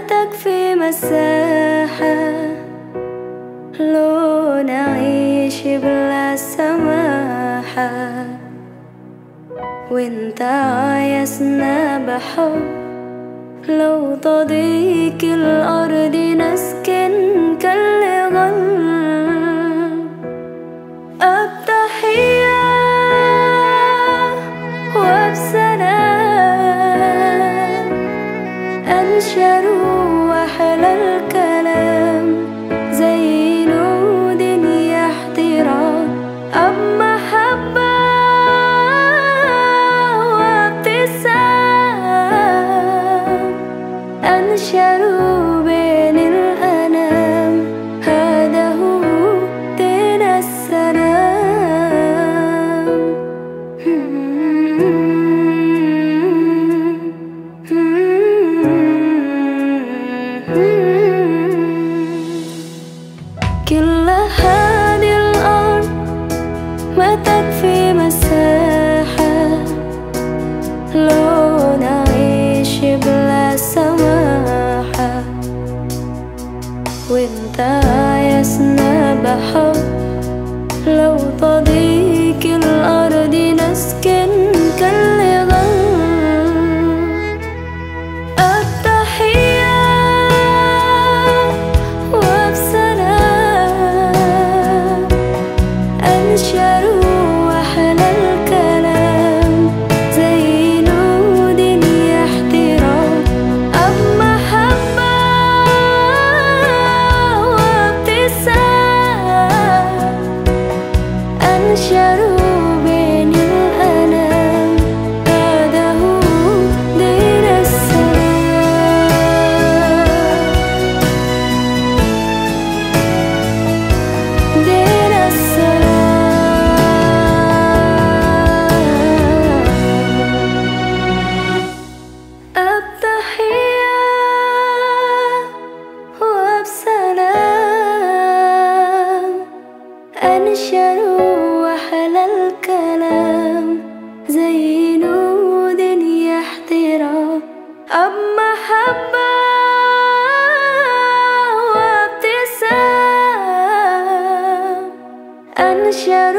ما تكفي مساحة. لو نعيش بلا سماحة. وانت عايزنا بحب. لو تضيق الأرض أنشر وأحلى الكلام. زي نود احترام. أب محبة وابتسام. أنشر